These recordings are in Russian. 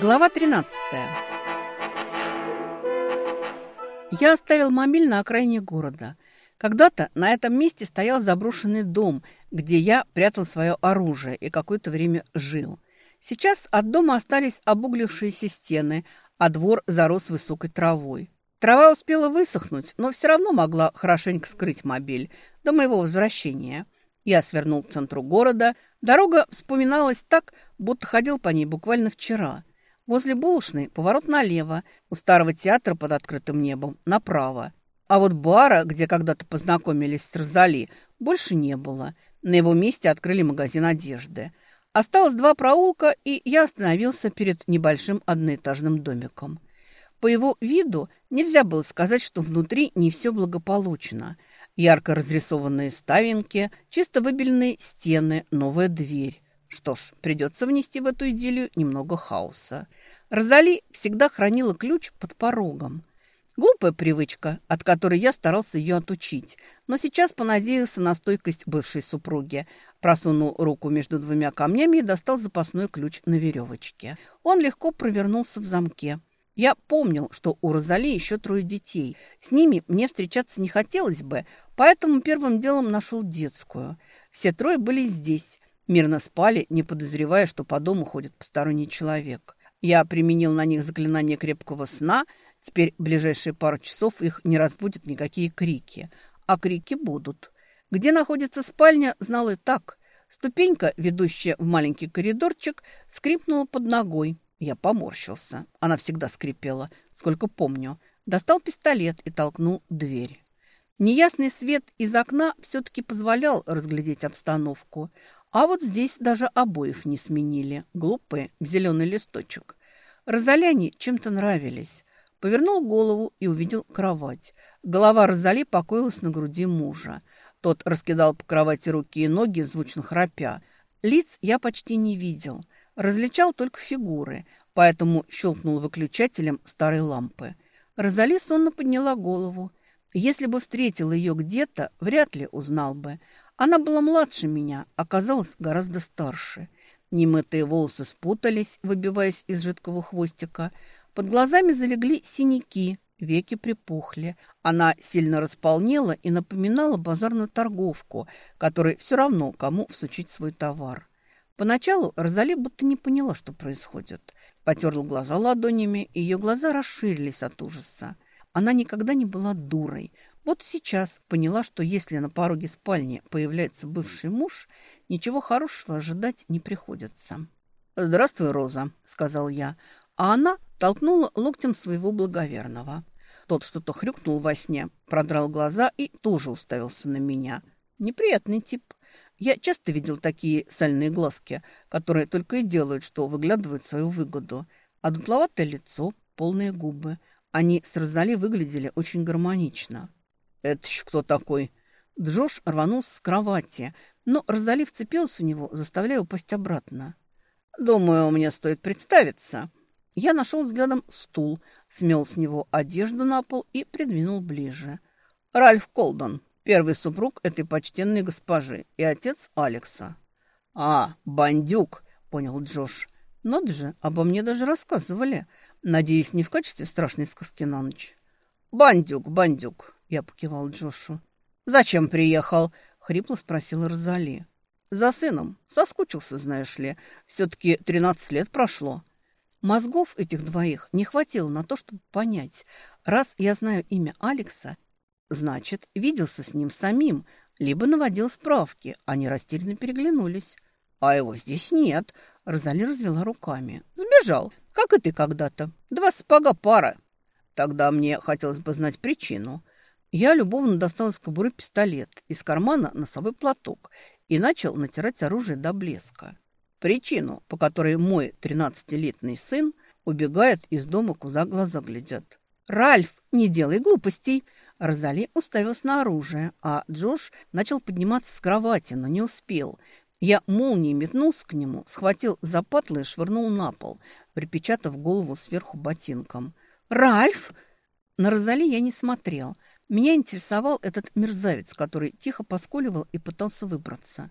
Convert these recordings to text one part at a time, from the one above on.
Глава 13 Я оставил мобиль на окраине города. Когда-то на этом месте стоял заброшенный дом, где я прятал свое оружие и какое-то время жил. Сейчас от дома остались обуглившиеся стены, а двор зарос высокой травой. Трава успела высохнуть, но все равно могла хорошенько скрыть мобиль до моего возвращения. Я свернул к центру города. Дорога вспоминалась так, будто ходил по ней буквально вчера – Возле булочной поворот налево, у старого театра под открытым небом направо. А вот бара, где когда-то познакомились с Розали, больше не было. На его месте открыли магазин одежды. Осталось два проулка, и я остановился перед небольшим одноэтажным домиком. По его виду нельзя было сказать, что внутри не все благополучно. Ярко разрисованные ставинки, чисто выбеленные стены, новая дверь. Что ж, придется внести в эту идиллию немного хаоса. Розали всегда хранила ключ под порогом. Глупая привычка, от которой я старался ее отучить, но сейчас понадеялся на стойкость бывшей супруги. Просунул руку между двумя камнями и достал запасной ключ на веревочке. Он легко провернулся в замке. Я помнил, что у Розали еще трое детей. С ними мне встречаться не хотелось бы, поэтому первым делом нашел детскую. Все трое были здесь. Мирно спали, не подозревая, что по дому ходит посторонний человек. Я применил на них заклинание крепкого сна. Теперь ближайшие пару часов их не разбудят никакие крики. А крики будут. Где находится спальня, знал и так. Ступенька, ведущая в маленький коридорчик, скрипнула под ногой. Я поморщился. Она всегда скрипела, сколько помню. Достал пистолет и толкнул дверь. Неясный свет из окна все-таки позволял разглядеть обстановку. А вот здесь даже обоев не сменили. Глупые, в зеленый листочек. Розаляне чем-то нравились. Повернул голову и увидел кровать. Голова Розали покоилась на груди мужа. Тот раскидал по кровати руки и ноги, звучно храпя. Лиц я почти не видел. Различал только фигуры, поэтому щелкнул выключателем старой лампы. Розали сонно подняла голову. Если бы встретил ее где-то, вряд ли узнал бы. Она была младше меня, оказалась гораздо старше. Немытые волосы спутались, выбиваясь из жидкого хвостика. Под глазами залегли синяки, веки припухли. Она сильно располнела и напоминала базарную торговку, которой все равно, кому всучить свой товар. Поначалу Розали будто не поняла, что происходит. Потерла глаза ладонями, и ее глаза расширились от ужаса. Она никогда не была дурой. Вот сейчас поняла, что если на пороге спальни появляется бывший муж, ничего хорошего ожидать не приходится. «Здравствуй, Роза», — сказал я, а она толкнула локтем своего благоверного. Тот что-то хрюкнул во сне, продрал глаза и тоже уставился на меня. Неприятный тип. Я часто видел такие сальные глазки, которые только и делают, что выглядывают свою выгоду. А дутловатое лицо, полные губы. Они с Розали выглядели очень гармонично. «Это еще кто такой?» Джош рванулся с кровати, но Розали вцепилась в него, заставляя упасть обратно. «Думаю, мне стоит представиться». Я нашел взглядом стул, смел с него одежду на пол и придвинул ближе. «Ральф Колдон, первый супруг этой почтенной госпожи и отец Алекса». «А, бандюк!» — понял Джош. «Надо же, обо мне даже рассказывали. Надеюсь, не в качестве страшной сказки на ночь». «Бандюк, бандюк, я покивал Джошу. «Зачем приехал?» — хрипло спросила Розали. «За сыном. Соскучился, знаешь ли. Все-таки тринадцать лет прошло». Мозгов этих двоих не хватило на то, чтобы понять. Раз я знаю имя Алекса, значит, виделся с ним самим, либо наводил справки. Они растерянно переглянулись. «А его здесь нет», — Розали развела руками. «Сбежал, как и ты когда-то. Два сапога пара». «Тогда мне хотелось бы знать причину». Я любовно достал из кобуры пистолет, из кармана носовой платок и начал натирать оружие до блеска. Причину, по которой мой тринадцатилетний сын убегает из дома, куда глаза глядят. «Ральф, не делай глупостей!» Розали уставилась на оружие, а Джош начал подниматься с кровати, но не успел. Я молнией метнулся к нему, схватил за патлы и швырнул на пол, припечатав голову сверху ботинком. «Ральф!» На Розали я не смотрел – меня интересовал этот мерзавец, который тихо поскуливал и пытался выбраться.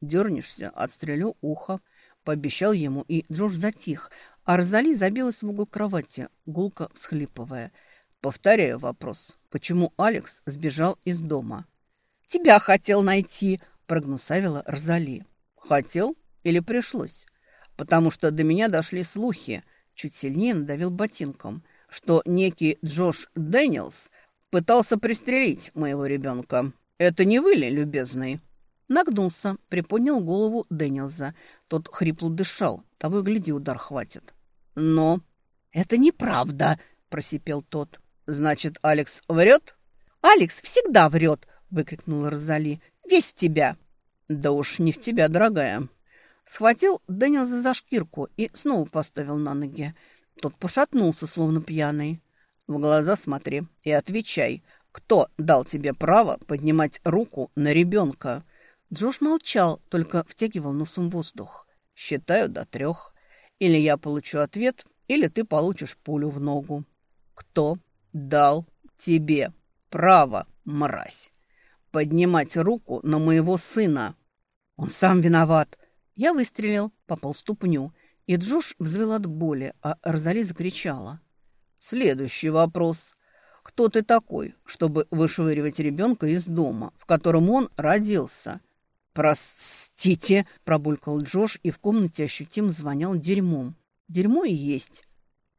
«Дернешься, отстрелю ухо», — пообещал ему, и Джош затих, а Розали забилась в угол кровати, гулко всхлипывая. Повторяю вопрос. Почему Алекс сбежал из дома? «Тебя хотел найти», – прогнусавила Розали. «Хотел или пришлось?» «Потому что до меня дошли слухи», – чуть сильнее надавил ботинком, «что некий Джош Дэниелс пытался пристрелить моего ребенка. Это не вы ли, любезный?» Нагнулся, приподнял голову Дэниелза. Тот хрипло дышал, того и гляди, удар хватит. «Но...» «Это неправда», – просипел тот. «Значит, Алекс врет?» «Алекс всегда врет!» – выкрикнула Розали. «Весь в тебя!» «Да уж не в тебя, дорогая!» Схватил Дэниелза за шкирку и снова поставил на ноги. Тот пошатнулся, словно пьяный. «В глаза смотри и отвечай, кто дал тебе право поднимать руку на ребенка?» Джош молчал, только втягивал носом воздух. «Считаю до трех. Или я получу ответ, или ты получишь пулю в ногу. Кто дал тебе право, мразь, поднимать руку на моего сына?» «Он сам виноват». Я выстрелил, попал ступню, и Джош взвыл от боли, а Розали закричала. «Следующий вопрос. Кто ты такой, чтобы вышвыривать ребенка из дома, в котором он родился?» «Простите», – пробулькал Джош, и в комнате ощутимо звонял дерьмом. «Дерьмо и есть».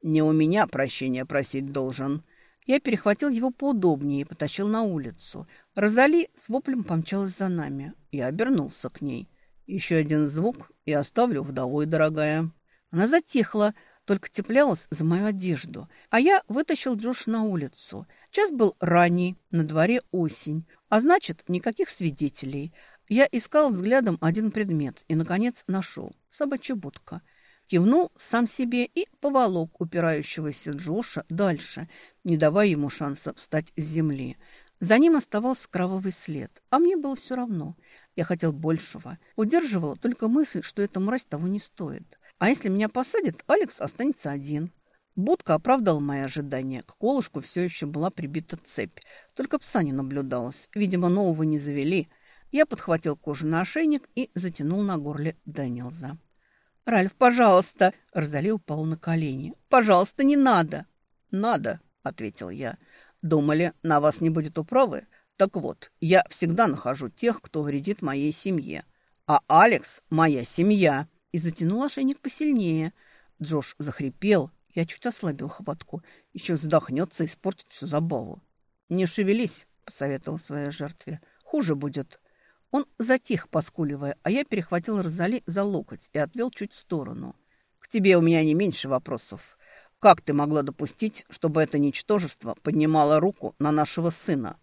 «Не у меня прощения просить должен». Я перехватил его поудобнее и потащил на улицу. Розали с воплем помчалась за нами. Я обернулся к ней. «Еще один звук и оставлю вдовой, дорогая». Она затихла, только цеплялась за мою одежду. А я вытащил Джош на улицу. Час был ранний, на дворе осень. А значит, никаких свидетелей. Я искал взглядом один предмет и, наконец, нашел. Собачья будка. Кивнул сам себе и поволок упирающегося Джоша дальше, не давая ему шанса встать с земли. За ним оставался кровавый след, а мне было все равно. Я хотел большего. Удерживала только мысль, что эта мразь того не стоит. А если меня посадят, Алекс останется один. Будка оправдала мои ожидания. К колышку все еще была прибита цепь. Только пса не наблюдалось. Видимо, нового не завели – я подхватил кожаный ошейник и затянул на горле Дэниелза. «Ральф, пожалуйста!» – Розали упал на колени. «Пожалуйста, не надо!» «Надо!» – ответил я. «Думали, на вас не будет управы? Так вот, я всегда нахожу тех, кто вредит моей семье. А Алекс – моя семья!» И затянул ошейник посильнее. Джош захрипел. Я чуть ослабил хватку. Еще задохнется и испортит всю забаву. «Не шевелись!» – посоветовал своей жертве. «Хуже будет!» Он затих, поскуливая, а я перехватил Розали за локоть и отвел чуть в сторону. «К тебе у меня не меньше вопросов. Как ты могла допустить, чтобы это ничтожество поднимало руку на нашего сына?»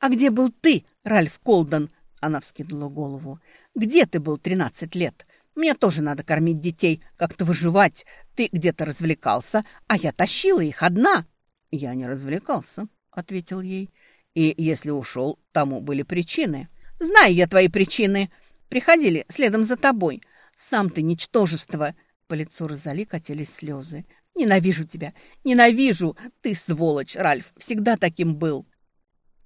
«А где был ты, Ральф Колден?» Она вскинула голову. «Где ты был тринадцать лет? Мне тоже надо кормить детей, как-то выживать. Ты где-то развлекался, а я тащила их одна». «Я не развлекался», — ответил ей. «И если ушел, тому были причины». Знаю я твои причины. Приходили следом за тобой. Сам ты ничтожество. По лицу Розали катились слезы. Ненавижу тебя. Ненавижу. Ты сволочь, Ральф. Всегда таким был.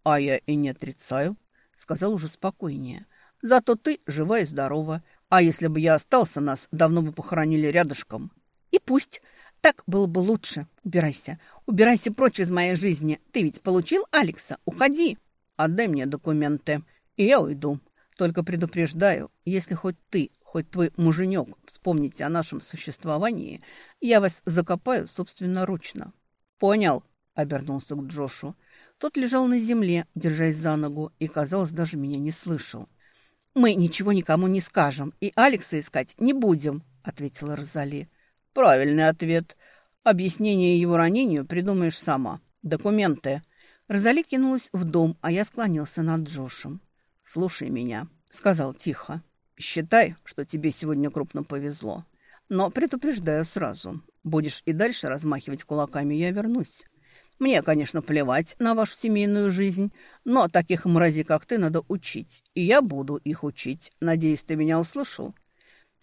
А я и не отрицаю, сказал уже спокойнее. Зато ты жива и здорова. А если бы я остался, нас давно бы похоронили рядышком. И пусть. Так было бы лучше. Убирайся. Убирайся прочь из моей жизни. Ты ведь получил Алекса. Уходи. Отдай мне документы и я уйду. Только предупреждаю, если хоть ты, хоть твой муженек вспомните о нашем существовании, я вас закопаю собственноручно». «Понял», — обернулся к Джошу. Тот лежал на земле, держась за ногу, и, казалось, даже меня не слышал. «Мы ничего никому не скажем, и Алекса искать не будем», — ответила Розали. «Правильный ответ. Объяснение его ранению придумаешь сама. Документы». Розали кинулась в дом, а я склонился над Джошем. «Слушай меня», — сказал тихо. «Считай, что тебе сегодня крупно повезло. Но предупреждаю сразу. Будешь и дальше размахивать кулаками, я вернусь. Мне, конечно, плевать на вашу семейную жизнь, но таких мразей, как ты, надо учить. И я буду их учить. Надеюсь, ты меня услышал?»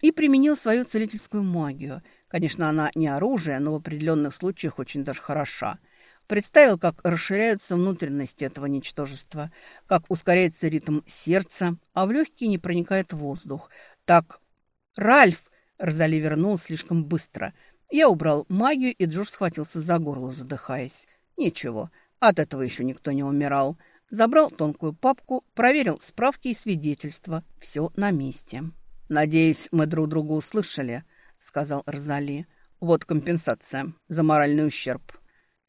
И применил свою целительскую магию. Конечно, она не оружие, но в определенных случаях очень даже хороша. Представил, как расширяются внутренности этого ничтожества, как ускоряется ритм сердца, а в легкие не проникает воздух. Так, Ральф, Розали вернул слишком быстро. Я убрал магию, и Джош схватился за горло, задыхаясь. Ничего, от этого еще никто не умирал. Забрал тонкую папку, проверил справки и свидетельства. Все на месте. «Надеюсь, мы друг друга услышали», — сказал Розали. «Вот компенсация за моральный ущерб».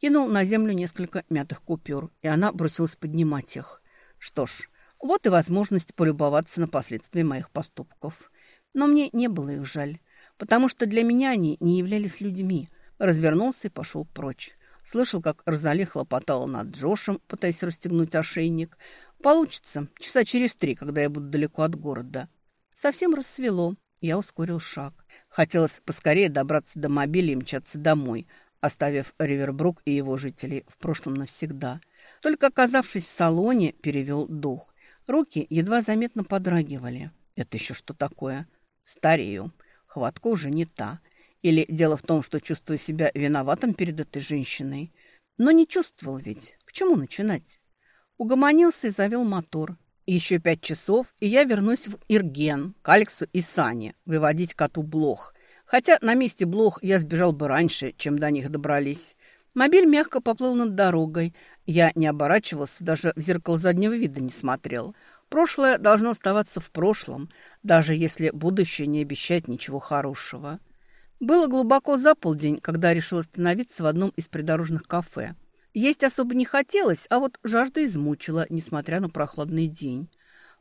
Кинул на землю несколько мятых купюр, и она бросилась поднимать их. Что ж, вот и возможность полюбоваться на последствия моих поступков. Но мне не было их жаль, потому что для меня они не являлись людьми. Развернулся и пошел прочь. Слышал, как Розали хлопотала над Джошем, пытаясь расстегнуть ошейник. Получится часа через три, когда я буду далеко от города. Совсем рассвело. Я ускорил шаг. Хотелось поскорее добраться до мобиля и мчаться домой, оставив Ривербрук и его жителей в прошлом навсегда. Только оказавшись в салоне, перевел дух. Руки едва заметно подрагивали. Это еще что такое? Старею. Хватка уже не та. Или дело в том, что чувствую себя виноватым перед этой женщиной. Но не чувствовал ведь. К чему начинать? Угомонился и завел мотор. Еще пять часов, и я вернусь в Ирген, к Алексу и Сане, выводить коту блох. Хотя на месте блох я сбежал бы раньше, чем до них добрались. Мобиль мягко поплыл над дорогой. Я не оборачивался, даже в зеркало заднего вида не смотрел. Прошлое должно оставаться в прошлом, даже если будущее не обещает ничего хорошего. Было глубоко за полдень, когда решил остановиться в одном из придорожных кафе. Есть особо не хотелось, а вот жажда измучила, несмотря на прохладный день.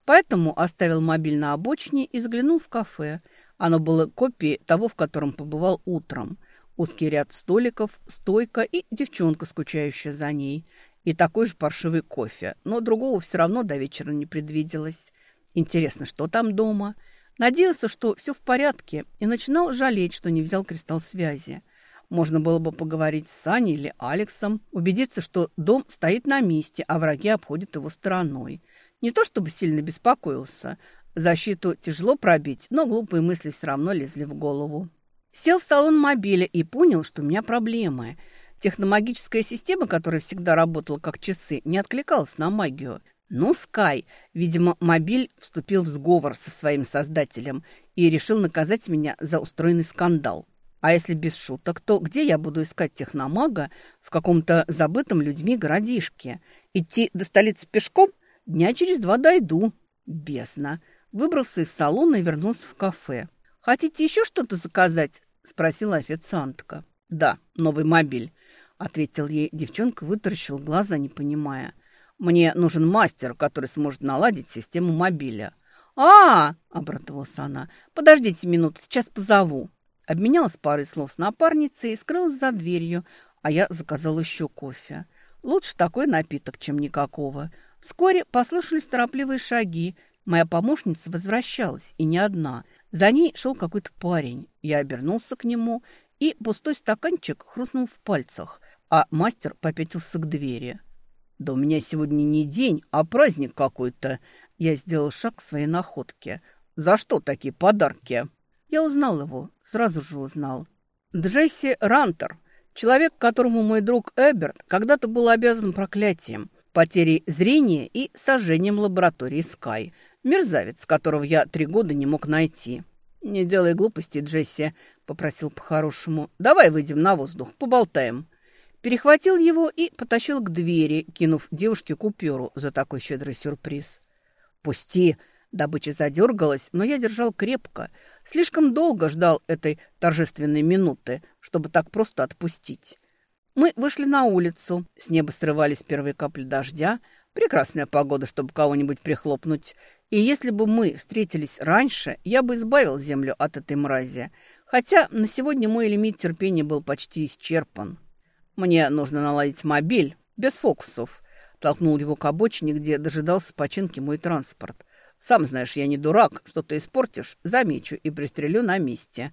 Поэтому оставил мобиль на обочине и заглянул в кафе. Оно было копией того, в котором побывал утром. Узкий ряд столиков, стойка и девчонка, скучающая за ней. И такой же паршивый кофе, но другого все равно до вечера не предвиделось. Интересно, что там дома? Надеялся, что все в порядке, и начинал жалеть, что не взял кристалл связи. Можно было бы поговорить с Саней или Алексом, убедиться, что дом стоит на месте, а враги обходят его стороной. Не то чтобы сильно беспокоился. Защиту тяжело пробить, но глупые мысли все равно лезли в голову. Сел в салон мобиля и понял, что у меня проблемы. Техномагическая система, которая всегда работала как часы, не откликалась на магию. Ну, Скай, видимо, мобиль вступил в сговор со своим создателем и решил наказать меня за устроенный скандал. А если без шуток, то где я буду искать техномага в каком-то забытом людьми городишке? Идти до столицы пешком? Дня через два дойду. Бездна. Выбрался из салона и вернулся в кафе. «Хотите еще что-то заказать?» – спросила официантка. «Да, новый мобиль», – ответил ей девчонка, вытаращил глаза, не понимая. «Мне нужен мастер, который сможет наладить систему мобиля». «А, -а, обрадовалась она, – подождите минуту, сейчас позову». Обменялась парой слов с напарницей и скрылась за дверью, а я заказал еще кофе. Лучше такой напиток, чем никакого. Вскоре послышались торопливые шаги. Моя помощница возвращалась, и не одна. За ней шел какой-то парень. Я обернулся к нему, и пустой стаканчик хрустнул в пальцах, а мастер попятился к двери. «Да у меня сегодня не день, а праздник какой-то». Я сделал шаг к своей находке. «За что такие подарки?» Я узнал его, сразу же узнал. Джесси Рантер, человек, которому мой друг Эберт когда-то был обязан проклятием, потерей зрения и сожжением лаборатории Скай. Мерзавец, которого я три года не мог найти. «Не делай глупости, Джесси», — попросил по-хорошему. «Давай выйдем на воздух, поболтаем». Перехватил его и потащил к двери, кинув девушке купюру за такой щедрый сюрприз. «Пусти!» Добыча задергалась, но я держал крепко. Слишком долго ждал этой торжественной минуты, чтобы так просто отпустить. Мы вышли на улицу. С неба срывались первые капли дождя. Прекрасная погода, чтобы кого-нибудь прихлопнуть. И если бы мы встретились раньше, я бы избавил землю от этой мрази. Хотя на сегодня мой лимит терпения был почти исчерпан. Мне нужно наладить мобиль, без фокусов. Толкнул его к обочине, где дожидался починки мой транспорт. Сам знаешь, я не дурак. Что ты испортишь, замечу и пристрелю на месте».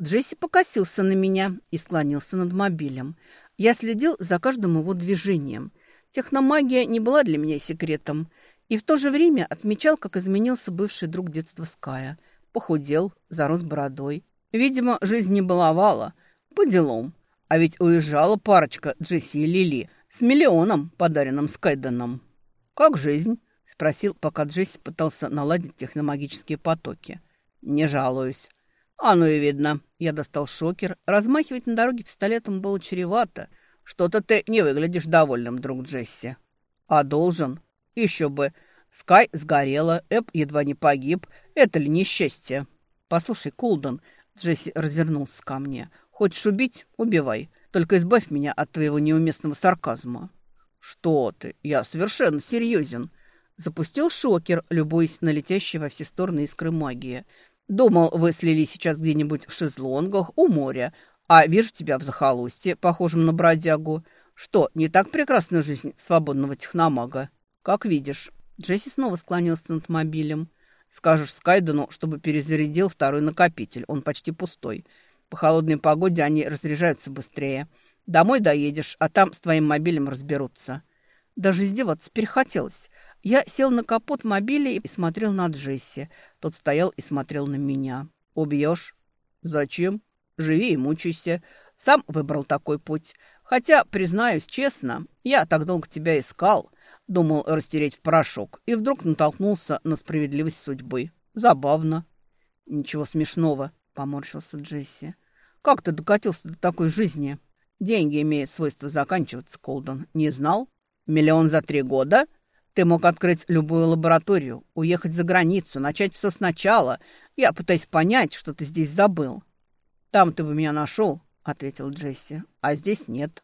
Джесси покосился на меня и склонился над мобилем. Я следил за каждым его движением. Техномагия не была для меня секретом. И в то же время отмечал, как изменился бывший друг детства Ская. Похудел, зарос бородой. Видимо, жизнь не баловала. По делам. А ведь уезжала парочка Джесси и Лили с миллионом, подаренным Скайденом. «Как жизнь?» Спросил, пока Джесси пытался наладить техномагические потоки. «Не жалуюсь». «А ну и видно». Я достал шокер. Размахивать на дороге пистолетом было чревато. «Что-то ты не выглядишь довольным, друг Джесси». «А должен?» «Еще бы. Скай сгорела, Эп едва не погиб. Это ли несчастье?» «Послушай, Кулден», — Джесси развернулся ко мне. «Хочешь убить? Убивай. Только избавь меня от твоего неуместного сарказма». «Что ты? Я совершенно серьезен». Запустил шокер, любуясь на летящие во все стороны искры магии. Думал, вы слили сейчас где-нибудь в шезлонгах у моря, а вижу тебя в захолустье, похожем на бродягу. Что, не так прекрасна жизнь свободного техномага? Как видишь. Джесси снова склонился над мобилем. Скажешь Скайдену, чтобы перезарядил второй накопитель, он почти пустой. По холодной погоде они разряжаются быстрее. Домой доедешь, а там с твоим мобилем разберутся. Даже издеваться перехотелось. Я сел на капот мобиля и смотрел на Джесси. Тот стоял и смотрел на меня. «Убьешь?» «Зачем? Живи и мучайся. Сам выбрал такой путь. Хотя, признаюсь честно, я так долго тебя искал. Думал растереть в порошок. И вдруг натолкнулся на справедливость судьбы. Забавно». «Ничего смешного», — поморщился Джесси. «Как ты докатился до такой жизни?» «Деньги имеют свойство заканчиваться, Колдон. Не знал? Миллион за три года?» Ты мог открыть любую лабораторию, уехать за границу, начать все сначала. Я пытаюсь понять, что ты здесь забыл». «Там ты бы меня нашел», — ответил Джесси, — «а здесь нет».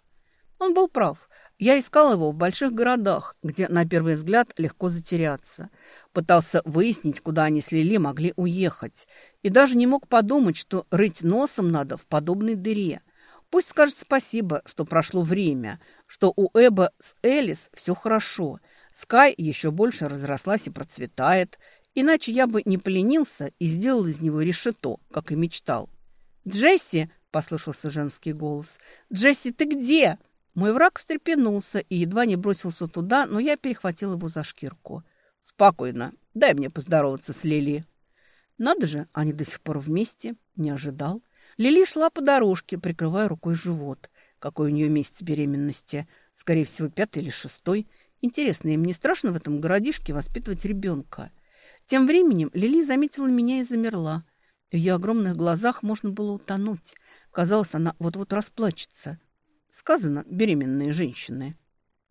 Он был прав. Я искал его в больших городах, где, на первый взгляд, легко затеряться. Пытался выяснить, куда они с Лили могли уехать. И даже не мог подумать, что рыть носом надо в подобной дыре. Пусть скажет спасибо, что прошло время, что у Эба с Элис все хорошо — Скай еще больше разрослась и процветает, иначе я бы не поленился и сделал из него решето, как и мечтал. «Джесси!» – послышался женский голос. «Джесси, ты где?» Мой враг встрепенулся и едва не бросился туда, но я перехватил его за шкирку. «Спокойно. Дай мне поздороваться с Лили». Надо же, они до сих пор вместе. Не ожидал. Лили шла по дорожке, прикрывая рукой живот. Какой у нее месяц беременности? Скорее всего, пятый или шестой. Интересно, им не страшно в этом городишке воспитывать ребенка? Тем временем Лили заметила меня и замерла. В ее огромных глазах можно было утонуть. Казалось, она вот-вот расплачется. Сказано «беременные женщины».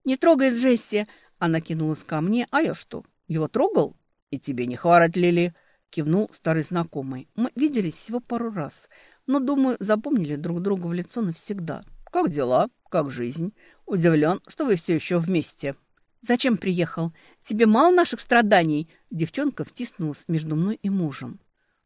«Не трогай Джесси!» Она кинулась ко мне. «А я что, его трогал?» «И тебе не хворать, Лили!» Кивнул старый знакомый. Мы виделись всего пару раз, но, думаю, запомнили друг друга в лицо навсегда. «Как дела? Как жизнь? Удивлен, что вы все еще вместе!» «Зачем приехал? Тебе мало наших страданий?» Девчонка втиснулась между мной и мужем.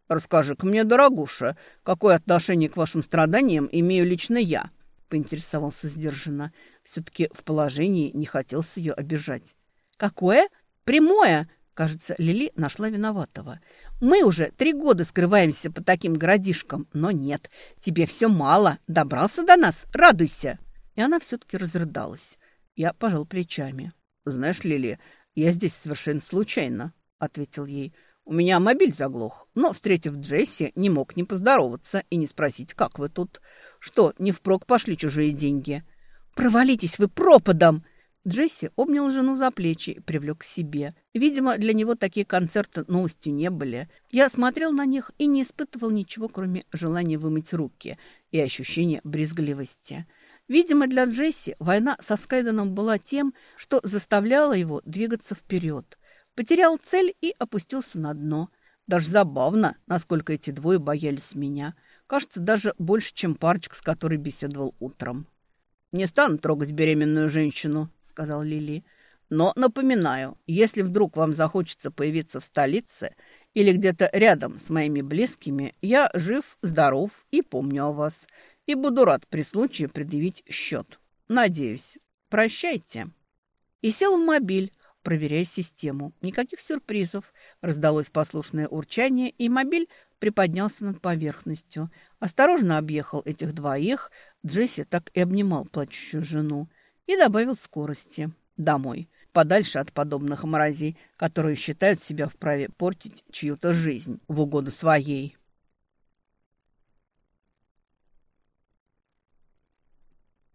«Расскажи-ка мне, дорогуша, какое отношение к вашим страданиям имею лично я?» Поинтересовался сдержанно. Все-таки в положении не хотелось ее обижать. «Какое? Прямое!» Кажется, Лили нашла виноватого. «Мы уже три года скрываемся по таким городишкам, но нет, тебе все мало. Добрался до нас, радуйся!» И она все-таки разрыдалась. Я пожал плечами. «Знаешь, Лили, я здесь совершенно случайно», — ответил ей. «У меня мобиль заглох, но, встретив Джесси, не мог не поздороваться и не спросить, как вы тут. Что, не впрок пошли чужие деньги?» «Провалитесь вы пропадом!» Джесси обнял жену за плечи и привлек к себе. Видимо, для него такие концерты новостью не были. Я смотрел на них и не испытывал ничего, кроме желания вымыть руки и ощущения брезгливости. Видимо, для Джесси война со Скайденом была тем, что заставляла его двигаться вперед. Потерял цель и опустился на дно. Даже забавно, насколько эти двое боялись меня. Кажется, даже больше, чем парочка, с которой беседовал утром. «Не стану трогать беременную женщину», — сказал Лили. «Но напоминаю, если вдруг вам захочется появиться в столице или где-то рядом с моими близкими, я жив, здоров и помню о вас и буду рад при случае предъявить счет. Надеюсь. Прощайте». И сел в мобиль, проверяя систему. Никаких сюрпризов. Раздалось послушное урчание, и мобиль приподнялся над поверхностью. Осторожно объехал этих двоих. Джесси так и обнимал плачущую жену. И добавил скорости. Домой. Подальше от подобных мразей, которые считают себя вправе портить чью-то жизнь в угоду своей.